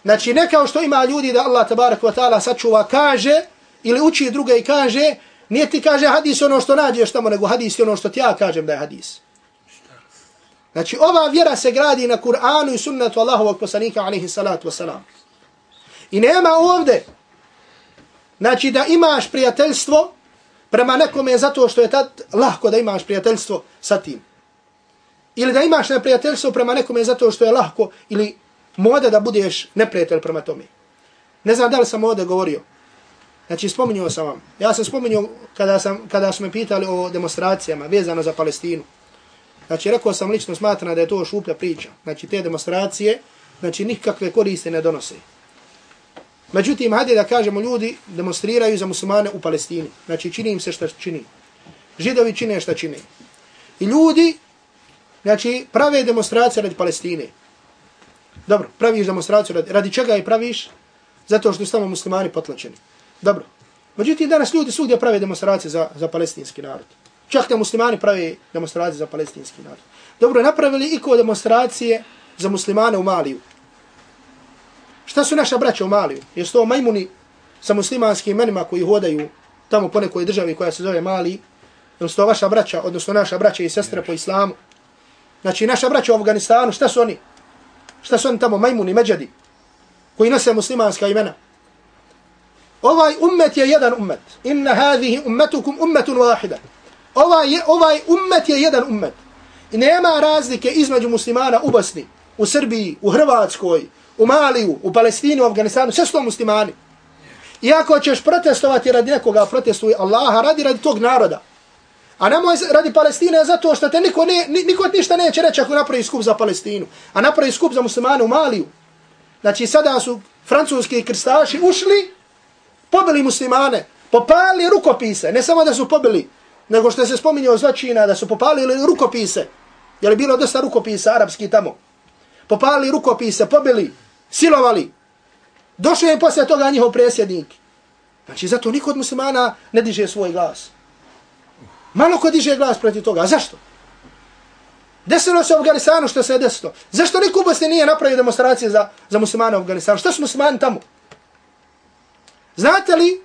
Znači ne kao što ima ljudi da Allah tabarak wa ta'ala sačuva kaže ili uči druge i kaže nije ti kaže hadis ono što nađeš tamo nego hadis ono što ti ja kažem da je hadis. Znači ova vjera se gradi na Kur'anu i sunnatu Allahovog poslanika alaihi salatu wasalam. I nema ovde znači da imaš prijateljstvo prema nekome zato što je tad lahko da imaš prijateljstvo sa tim. Ili da imaš neprijateljstvo prema nekome zato što je lahko ili moda da budeš neprijatelj prema tome. Ne znam da li sam ovdje govorio. Znači, spominjao sam vam. Ja sam spominjao kada, sam, kada su me pitali o demonstracijama vezano za Palestinu. Znači, rekao sam lično smatram da je to šuplja priča. Znači, te demonstracije, znači, nikakve koriste ne donose. Međutim, hajde da kažemo, ljudi demonstriraju za muslimane u Palestini. Znači, čini im se šta čini. Židovi čine šta čine. I ljudi, znači, prave demonstracije radi Palestine. Dobro, praviš demonstraciju radi, radi čega je praviš? Zato što su tamo muslimani potlačeni. Dobro. Međutim, danas ljudi svugdje prave demonstracije za, za palestinski narod. Čak da muslimani prave demonstracije za palestinski narod. Dobro, napravili i ko demonstracije za muslimane u Maliju. Šta su naša braća u Maliju? Jesu to majmuni sa muslimanskim imenima koji hodaju tamo po nekoj državi koja se zove Mali? Ili su to vaša braća, odnosno naša braća i sestre po islamu? Znači, naša braća u Afganistanu, šta su oni? Šta su oni tamo, majmuni, međadi, koji nose muslimanska imena? Ovaj ummet je jedan ummet. Inna hadhihi ummetukum ummetun wahida. Ovaj, je, ovaj ummet je jedan ummet. I nema razlike između muslimana u Bosni, u Srbiji, u Hrvatskoj, u Maliju, u Palestini, u Afganistanu, sve su to muslimani. Iako ćeš protestovati radi nekoga, protestuj Allaha, radi radi tog naroda. A nemoj radi Palestine zato što te niko, ne, niko ništa neće reći ako napravi skup za Palestinu. A napravi skup za muslimane u Maliju. Znači sada su francuski krstaši ušli, pobili muslimane, popali rukopise, ne samo da su pobili, nego što se spominjao zvačina, da su popalili rukopise, je bilo dosta rukopisa arapski tamo, popali rukopise, pobili, silovali, došao je poslije toga njihov presjednik. Znači, zato niko od muslimana ne diže svoj glas. Malo ko diže glas protiv toga. Zašto? Desilo se u Afganistanu što se je desilo. Zašto niko u Bosni nije napravio demonstracije za, za muslimane u Afganistanu? Što su muslimani tamo? Znate li,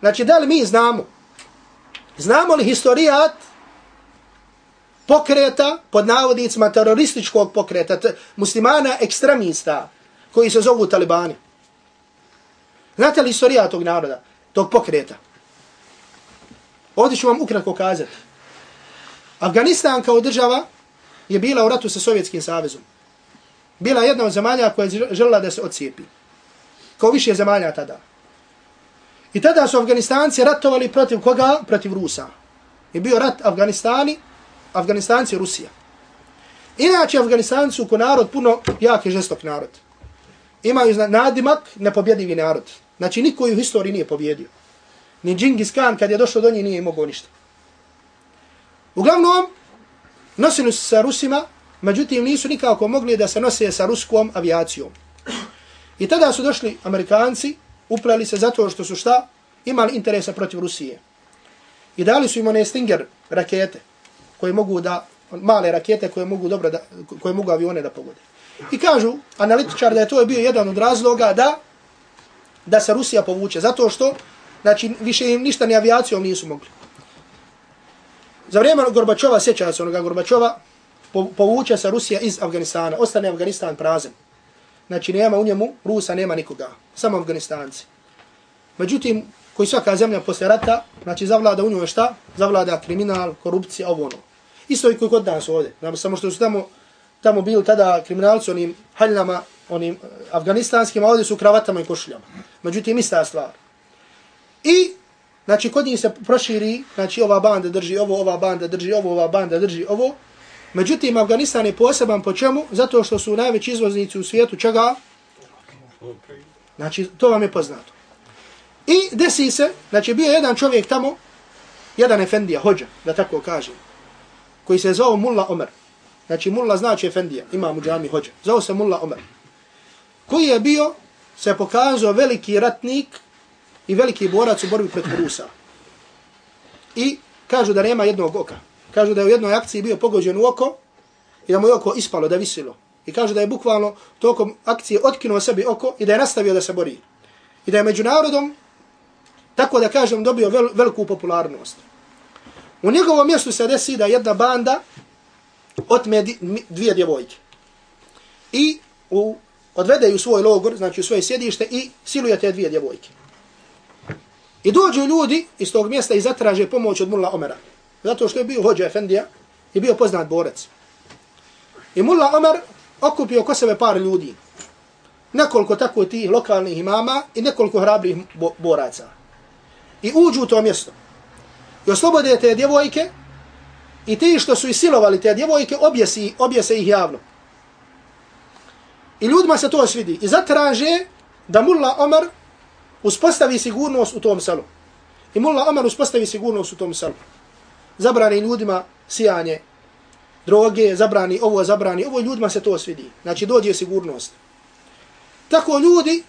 znači da li mi znamo, znamo li historijat pokreta, pod navodicima terorističkog pokreta, muslimana ekstremista, koji se zovu talibani? Znate li istorija tog naroda, tog pokreta? Ovdje ću vam ukratko kazati. Afganistan kao država je bila u ratu sa Sovjetskim savezom. Bila jedna od zemalja koja je želila da se ocijepi. Kao više zemalja tada. I tada su Afganistanci ratovali protiv koga? Protiv Rusa. Je bio rat Afganistani, Afganistanci Rusija. Inače, Afganistanci su ko narod puno jak i žestok narod. Imaju nadimak nepobjedivi narod. Znači, niko u historiji nije pobjedio. Ni Džingis Khan, kad je došao do njih, nije imao ništa. Uglavnom, nosili su sa Rusima, međutim nisu nikako mogli da se nose sa ruskom avijacijom. I tada su došli Amerikanci, uprali se zato što su šta? Imali interesa protiv Rusije. I dali su im one Stinger rakete, koje mogu da, male rakete koje mogu dobro da, koje mogu avione da pogode. I kažu analitičar da je to je bio jedan od razloga da da se Rusija povuče, zato što znači više im ništa ni avijacijom nisu mogli. Za vrijeme Gorbačova, sjeća se onoga Gorbačova, povuče se Rusija iz Afganistana, ostane Afganistan prazen. Znači nema u njemu, Rusa nema nikoga, samo Afganistanci. Međutim, koji svaka zemlja posle rata, znači zavlada u njoj šta? Zavlada kriminal, korupcija, ovo ono. Isto i koji kod nas ovdje. Znači, samo što su tamo, tamo bili tada kriminalci onim haljnama, onim eh, afganistanskim, a ovdje su kravatama i košuljama. Međutim, ista stvar. I Znači, kod njih se proširi, znači, ova banda drži ovo, ova banda drži ovo, ova banda drži ovo. Međutim, Afganistan je poseban po čemu? Zato što su najveći izvoznici u svijetu čega? Znači, to vam je poznato. I desi se, znači, bio jedan čovjek tamo, jedan efendija, hođa, da tako kažem, koji se zove Mulla Omer. Znači, Mulla znači efendija, imam u džami hođa. Zao se Mulla Omer. Koji je bio, se pokazao veliki ratnik, i veliki borac u borbi protiv Rusa. I kažu da nema jednog oka. Kažu da je u jednoj akciji bio pogođen u oko i da mu je oko ispalo, da visilo. I kažu da je bukvalno tokom akcije otkinuo sebi oko i da je nastavio da se bori. I da je među narodom, tako da kažem, dobio vel, veliku popularnost. U njegovom mjestu se desi da jedna banda otme dvije djevojke. I u, odvede u svoj logor, znači u svoje sjedište i siluje te dvije djevojke. I dođu ljudi iz tog mjesta i zatraže pomoć od Mulla Omera. Zato što je bio hođa Efendija i bio poznat borac. I Mulla Omer okupio ko sebe par ljudi. Nekoliko tako tih lokalnih imama i nekoliko hrabrih bo boraca. I uđu u to mjesto. I oslobode te djevojke i ti što su isilovali te djevojke objesi, objese ih javno. I ljudima se to svidi. I zatraže da Mulla Omer uspostavi sigurnost u tom selu. I mulla Omer uspostavi sigurnost u tom selu. Zabrani ljudima sijanje droge, zabrani ovo, zabrani ovo, ljudima se to svidi. Znači dođe sigurnost. Tako ljudi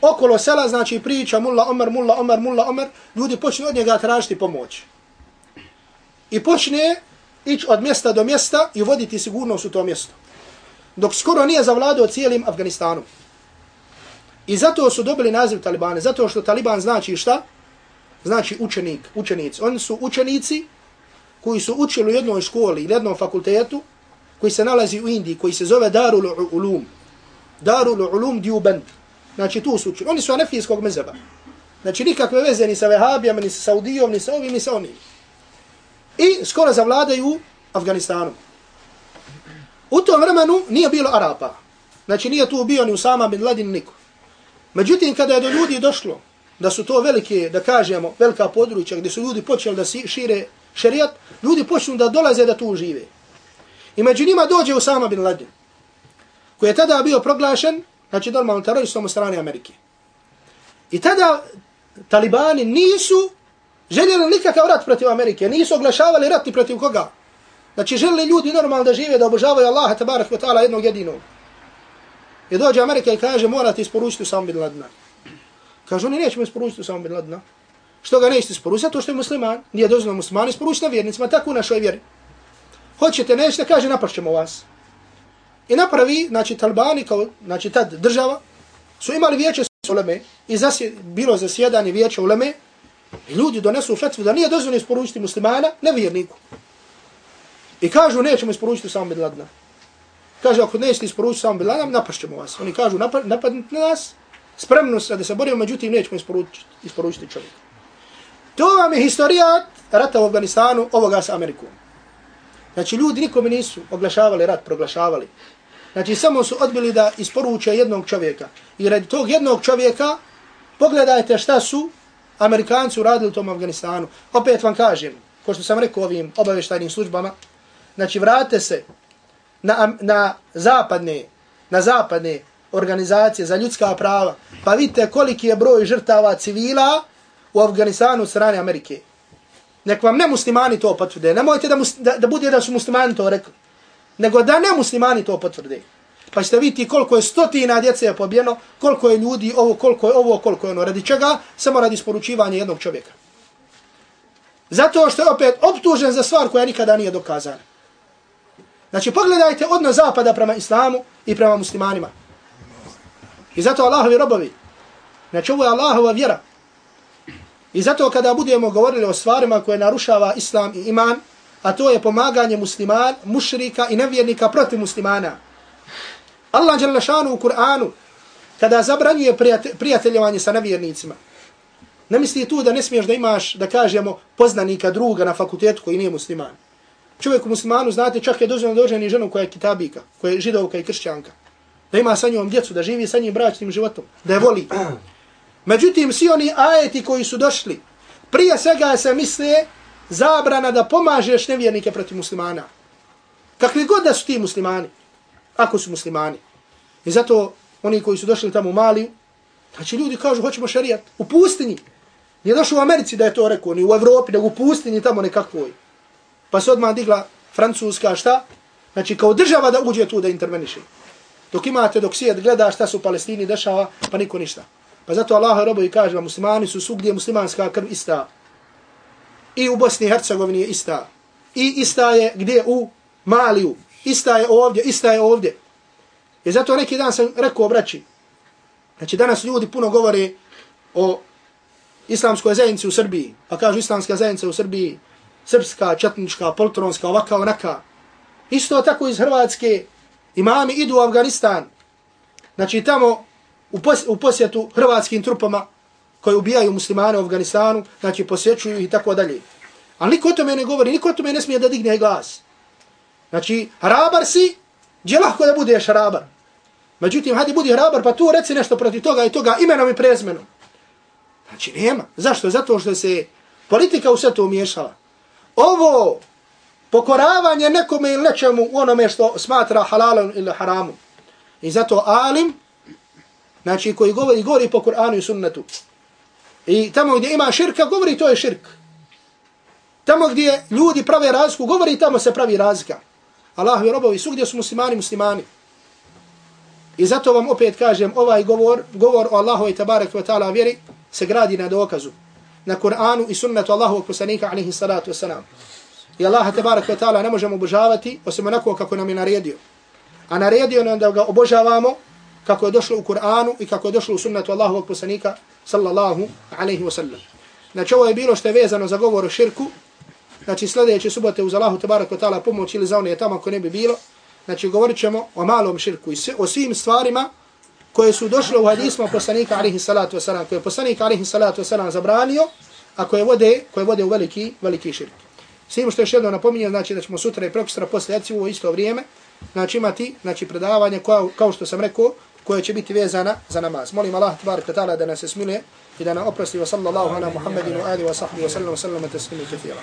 okolo sela, znači priča mulla Omer, mulla Omer, mulla Omer, ljudi počne od njega tražiti pomoć. I počne ići od mjesta do mjesta i voditi sigurnost u to mjesto. Dok skoro nije zavladao cijelim Afganistanom. I zato su dobili naziv Talibane, zato što Taliban znači šta? Znači učenik, učenici. Oni su učenici koji su učili u jednoj školi ili jednom fakultetu koji se nalazi u Indiji, koji se zove Darul Ulum. Darul Ulum Diubend. Znači tu su učili. Oni su anefijskog mezeba. Znači nikakve veze ni sa Vehabijama, ni sa Saudijom, ni sa ovim, ni sa onim. I skoro zavladaju Afganistanom. U tom vremenu nije bilo Arapa. Znači nije tu bio ni Usama bin Ladin niko. Međutim, kada je do ljudi došlo da su to velike, da kažemo, velika područja gdje su ljudi počeli da šire šerijat, ljudi počnu da dolaze da tu žive. I među njima dođe Osama bin Laden, koji je tada bio proglašen, znači normalno teroristom u strane Amerike. I tada talibani nisu željeli nikakav rat protiv Amerike, nisu oglašavali rat protiv koga. Znači žele ljudi normalno da žive, da obožavaju Allaha tabarak wa ta'ala jednog jedinog. I dođe Amerika i kaže morate isporučiti Usama bin Ladna. Kaže oni nećemo isporučiti Usama bin Ladna. Što ga nećete isporučiti? Zato što je musliman. Nije dozvoljeno musliman isporučiti na vjernicima, tako u našoj vjeri. Hoćete, nećete, kaže napašćemo vas. I napravi, znači Talbani, kao, znači tad država, su imali vijeće s uleme i zasje, bilo zasjedanje vijeće uleme i ljudi donesu fetvu da nije dozvoljeno isporučiti muslimana nevjerniku. I kažu nećemo isporučiti samo bin Ladna. Kaže ako nećete isporučiti samo bin Ladna, napašćemo vas. Oni kažu napadnite na nas, spremno se da se borimo, međutim nećemo isporučiti, isporučiti čovjek. To vam je historija rata u Afganistanu ovoga sa Amerikom. Znači ljudi nikome nisu oglašavali rat, proglašavali. Znači samo su odbili da isporuče jednog čovjeka. I radi tog jednog čovjeka, pogledajte šta su Amerikanci uradili u tom Afganistanu. Opet vam kažem, ko što sam rekao ovim obaveštajnim službama, znači vrate se na, na zapadne, na zapadne organizacije za ljudska prava, pa vidite koliki je broj žrtava civila u Afganistanu od strane Amerike. Nek vam ne muslimani to potvrde. Nemojte da, mus, da, da bude da su muslimani to rekli. Nego da ne muslimani to potvrde. Pa ćete vidjeti koliko je stotina djece je pobjeno, koliko je ljudi, ovo, koliko je ovo, koliko je ono. Radi čega? Samo radi sporučivanja jednog čovjeka. Zato što je opet optužen za stvar koja nikada nije dokazana. Znači pogledajte odnos zapada prema islamu i prema muslimanima. I zato Allahovi robovi. Znači ovo je Allahova vjera. I zato kada budemo govorili o stvarima koje narušava islam i iman, a to je pomaganje musliman, mušrika i nevjernika protiv muslimana. Allah je u Kur'anu, kada zabranjuje prijateljevanje sa nevjernicima, ne misli tu da ne smiješ da imaš, da kažemo, poznanika druga na fakultetu koji nije musliman. Čovjek u muslimanu, znate, čak je dozvoljeno da i ženu koja je kitabika, koja je židovka i kršćanka. Da ima sa njom djecu, da živi sa njim bračnim životom, da je voli. Međutim, svi oni ajeti koji su došli, prije svega se misle zabrana da pomažeš nevjernike protiv muslimana. Kakvi god da su ti muslimani, ako su muslimani. I zato oni koji su došli tamo u Maliju, znači ljudi kažu hoćemo šarijat u pustinji. Nije došao u Americi da je to rekao, ni u Evropi, nego u pustinji tamo nekakvoj. Pa se odmah digla Francuska šta? Znači kao država da uđe tu da interveniše. Dok imate, dok svijet gleda šta se u Palestini dešava, pa niko ništa. Pa zato Allah robo i kaže, muslimani su svugdje muslimanska krv ista. I u Bosni i Hercegovini je ista. I ista je gdje u Maliju. Ista je ovdje, ista je ovdje. I zato neki dan sam rekao braći. Znači danas ljudi puno govore o islamskoj zajednici u Srbiji. Pa kažu islamska zajednica u Srbiji, srpska, četnička, poltronska, ovaka, onaka. Isto tako iz Hrvatske imami idu u Afganistan. Znači tamo u, pos u posjetu hrvatskim trupama koji ubijaju muslimane u Afganistanu, znači posjećuju i tako dalje. Ali niko o tome ne govori, niko o tome ne smije da digne glas. Znači, hrabar si, gdje lahko da budeš hrabar. Međutim, hajde budi hrabar, pa tu reci nešto protiv toga i toga imenom i prezmenom. Znači, nema. Zašto? Zato što se politika u sve to umješala. Ovo pokoravanje nekome ili nečemu u onome što smatra halalom ili haramom. I zato alim, znači koji govori, govori po Kur'anu i sunnetu. I tamo gdje ima širka, govori to je širk. Tamo gdje ljudi prave razliku, govori tamo se pravi razlika. Allah i robovi svugdje su muslimani, muslimani. I zato vam opet kažem, ovaj govor, govor o Allahu i tabarak wa ta'ala vjeri, se gradi na dokazu. Na Kur'anu i sunnetu Allahovog poslanika alihi salatu wasalam. I Allah tabarak wa ta'ala ne možemo obožavati osim onako kako nam je naredio. A naredio nam da ga obožavamo kako je došlo u Kur'anu i kako je došlo u sunnetu Allahovog poslanika sallallahu alaihi wa sallam. Znači ovo je bilo što je vezano za govor o širku. Znači sljedeće subote uz Allahu tabarak ta'ala pomoć ili za one tamo ako ne bi bilo. Znači govorit ćemo o malom širku i o svim stvarima koje su došle u hadisma poslanika alihi salatu wasalam. Koje je poslanik alihi salatu wasalam zabranio, a koje vode, koje vode u veliki, veliki širk. Svim što još jedno napominjem, znači da ćemo sutra i prokistra posle jaci u isto vrijeme, znači imati znači, predavanje kao, kao što sam rekao, koje će biti vezana za namaz. Molim Allah tbarak ta'ala da nas smiluje i da nam oprosti wa sallallahu ala Muhammedin wa ali wa sahbihi wa sallam wa sallam wa taslimu kathira.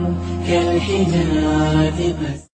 كالحجارة